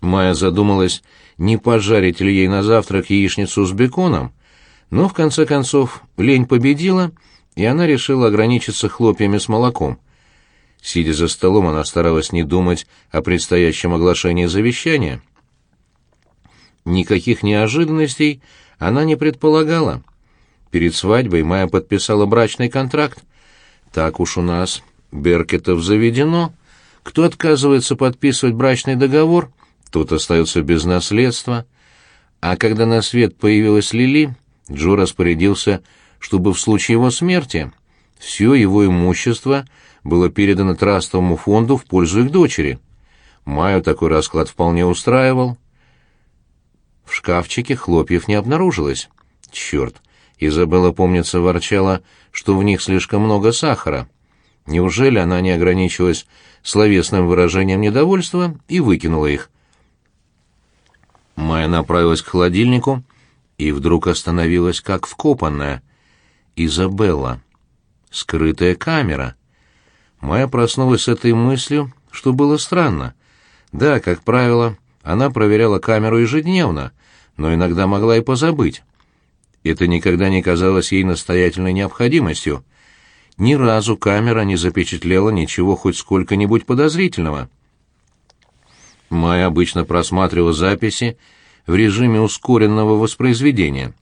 Майя задумалась, не пожарить ли ей на завтрак яичницу с беконом, но в конце концов лень победила, и она решила ограничиться хлопьями с молоком. Сидя за столом, она старалась не думать о предстоящем оглашении завещания. Никаких неожиданностей она не предполагала. Перед свадьбой Майя подписала брачный контракт. Так уж у нас, Беркетов, заведено. Кто отказывается подписывать брачный договор, тот остается без наследства. А когда на свет появилась Лили, Джо распорядился, чтобы в случае его смерти все его имущество было передано трастовому фонду в пользу их дочери. Майю такой расклад вполне устраивал. В шкафчике хлопьев не обнаружилось. Черт, Изабелла, помнится, ворчала, что в них слишком много сахара. Неужели она не ограничилась словесным выражением недовольства и выкинула их? Майя направилась к холодильнику и вдруг остановилась как вкопанная. Изабелла. Скрытая камера. Майя проснулась с этой мыслью, что было странно. Да, как правило, она проверяла камеру ежедневно, но иногда могла и позабыть. Это никогда не казалось ей настоятельной необходимостью. Ни разу камера не запечатлела ничего хоть сколько-нибудь подозрительного. Майя обычно просматривала записи в режиме ускоренного воспроизведения.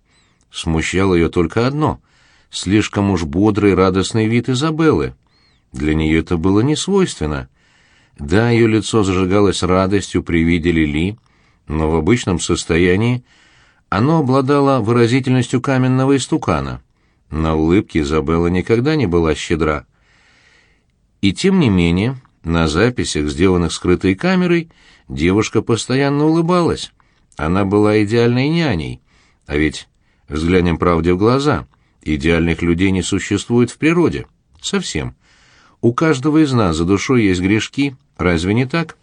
Смущало ее только одно — слишком уж бодрый радостный вид Изабеллы. Для нее это было не свойственно. Да, ее лицо зажигалось радостью при виде Лили, но в обычном состоянии оно обладало выразительностью каменного истукана. На улыбке Изабелла никогда не была щедра. И тем не менее, на записях, сделанных скрытой камерой, девушка постоянно улыбалась. Она была идеальной няней. А ведь, взглянем правде в глаза, идеальных людей не существует в природе. Совсем. У каждого из нас за душой есть грешки, разве не так?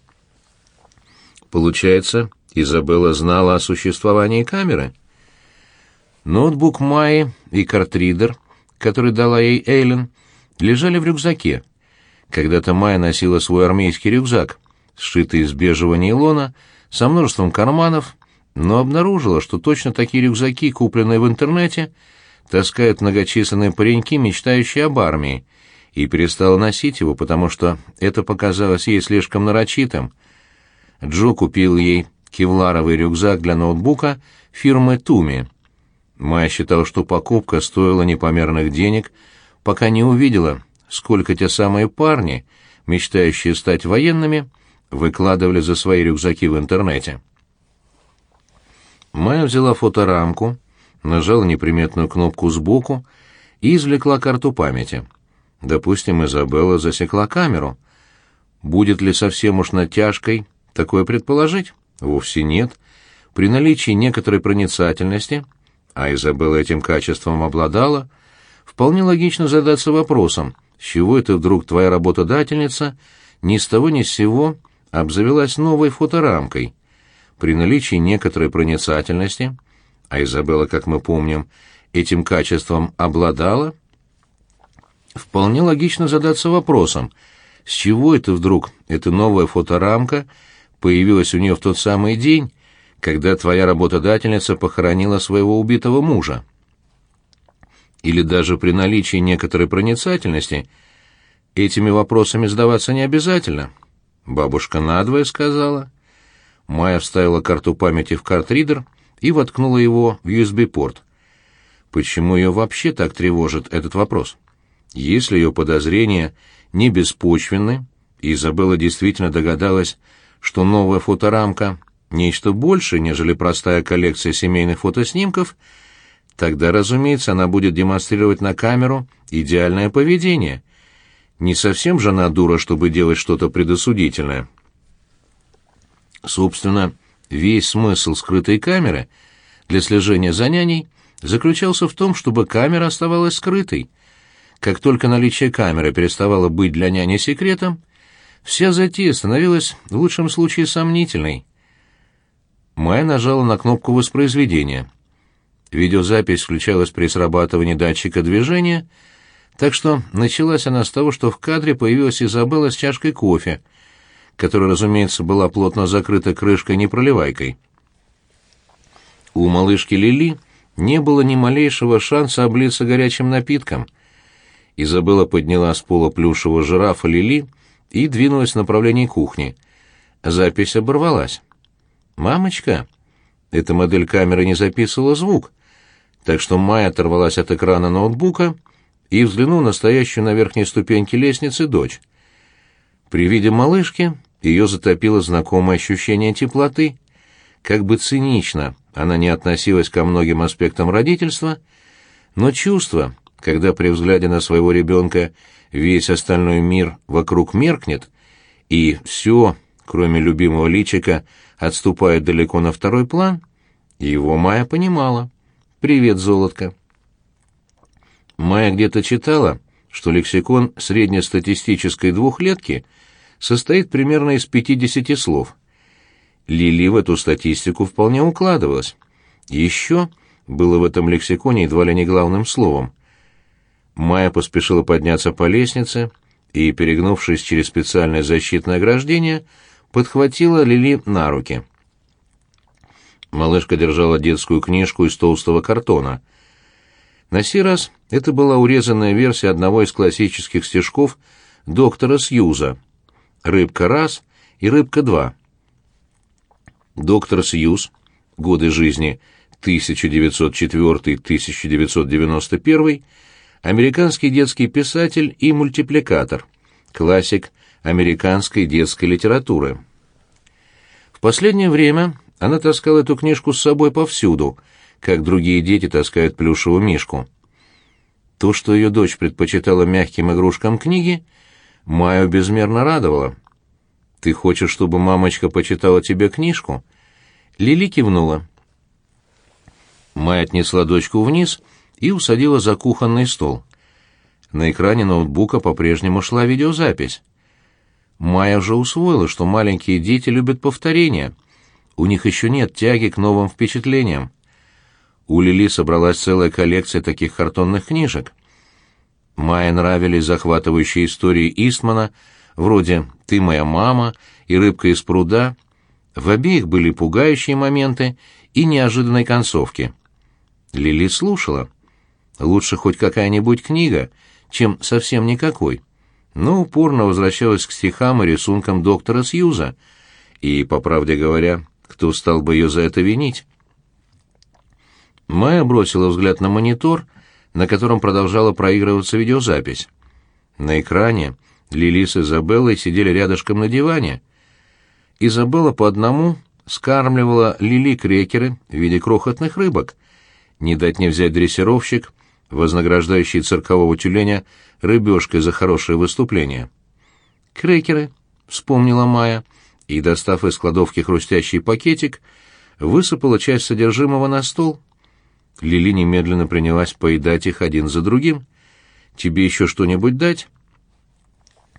Получается, Изабелла знала о существовании камеры. Ноутбук Майи и картридер, который дала ей Эйлен, лежали в рюкзаке. Когда-то Майя носила свой армейский рюкзак, сшитый из бежевого нейлона, со множеством карманов, но обнаружила, что точно такие рюкзаки, купленные в интернете, таскают многочисленные пареньки, мечтающие об армии, и перестала носить его, потому что это показалось ей слишком нарочитым. Джо купил ей кевларовый рюкзак для ноутбука фирмы Туми. Майя считала, что покупка стоила непомерных денег, пока не увидела, сколько те самые парни, мечтающие стать военными, выкладывали за свои рюкзаки в интернете. Майя взяла фоторамку, нажала неприметную кнопку сбоку и извлекла карту памяти. Допустим, Изабелла засекла камеру. Будет ли совсем уж натяжкой такое предположить? Вовсе нет. При наличии некоторой проницательности, а Изабелла этим качеством обладала, вполне логично задаться вопросом, с чего это вдруг твоя работодательница ни с того ни с сего обзавелась новой фоторамкой. При наличии некоторой проницательности, а Изабелла, как мы помним, этим качеством обладала, вполне логично задаться вопросом, с чего это вдруг эта новая фоторамка – появилась у нее в тот самый день, когда твоя работодательница похоронила своего убитого мужа. Или даже при наличии некоторой проницательности этими вопросами задаваться не обязательно. Бабушка надвое сказала. Майя вставила карту памяти в картридер и воткнула его в USB-порт. Почему ее вообще так тревожит этот вопрос? Если ее подозрения не беспочвенны, Изабелла действительно догадалась, что новая фоторамка — нечто большее, нежели простая коллекция семейных фотоснимков, тогда, разумеется, она будет демонстрировать на камеру идеальное поведение. Не совсем же она дура, чтобы делать что-то предосудительное. Собственно, весь смысл скрытой камеры для слежения за няней заключался в том, чтобы камера оставалась скрытой. Как только наличие камеры переставало быть для няни секретом, Вся затея становилась в лучшем случае сомнительной. Майя нажала на кнопку воспроизведения. Видеозапись включалась при срабатывании датчика движения, так что началась она с того, что в кадре появилась Изабелла с чашкой кофе, которая, разумеется, была плотно закрыта крышкой-непроливайкой. У малышки Лили не было ни малейшего шанса облиться горячим напитком. Изабелла подняла с пола плюшевого жирафа Лили и двинулась в направлении кухни. Запись оборвалась. «Мамочка!» Эта модель камеры не записывала звук, так что Майя оторвалась от экрана ноутбука и взглянула на стоящую на верхней ступеньке лестницы дочь. При виде малышки ее затопило знакомое ощущение теплоты. Как бы цинично она не относилась ко многим аспектам родительства, но чувство, когда при взгляде на своего ребенка весь остальной мир вокруг меркнет, и все, кроме любимого личика, отступает далеко на второй план, его Майя понимала. «Привет, золотко!» Майя где-то читала, что лексикон среднестатистической двухлетки состоит примерно из 50 слов. Лили в эту статистику вполне укладывалась. Еще было в этом лексиконе едва ли не главным словом. Майя поспешила подняться по лестнице и, перегнувшись через специальное защитное ограждение, подхватила Лили на руки. Малышка держала детскую книжку из толстого картона — на сей раз это была урезанная версия одного из классических стишков доктора Сьюза «Рыбка раз» и «Рыбка два». Доктор Сьюз, годы жизни 1904-1991, американский детский писатель и мультипликатор, классик американской детской литературы. В последнее время она таскала эту книжку с собой повсюду – как другие дети таскают плюшевую мишку. То, что ее дочь предпочитала мягким игрушкам книги, Майю безмерно радовало. «Ты хочешь, чтобы мамочка почитала тебе книжку?» Лили кивнула. Майя отнесла дочку вниз и усадила за кухонный стол. На экране ноутбука по-прежнему шла видеозапись. Майя уже усвоила, что маленькие дети любят повторения. У них еще нет тяги к новым впечатлениям. У Лили собралась целая коллекция таких картонных книжек. Майе нравились захватывающие истории Истмана, вроде «Ты моя мама» и «Рыбка из пруда». В обеих были пугающие моменты и неожиданные концовки. Лили слушала. Лучше хоть какая-нибудь книга, чем совсем никакой. Но упорно возвращалась к стихам и рисункам доктора Сьюза. И, по правде говоря, кто стал бы ее за это винить? Майя бросила взгляд на монитор, на котором продолжала проигрываться видеозапись. На экране Лили с Изабеллой сидели рядышком на диване. Изабелла по одному скармливала Лили крекеры в виде крохотных рыбок. Не дать не взять дрессировщик, вознаграждающий циркового тюленя рыбешкой за хорошее выступление. «Крекеры», — вспомнила Майя, и, достав из кладовки хрустящий пакетик, высыпала часть содержимого на стол — Лили немедленно принялась поедать их один за другим. «Тебе еще что-нибудь дать?»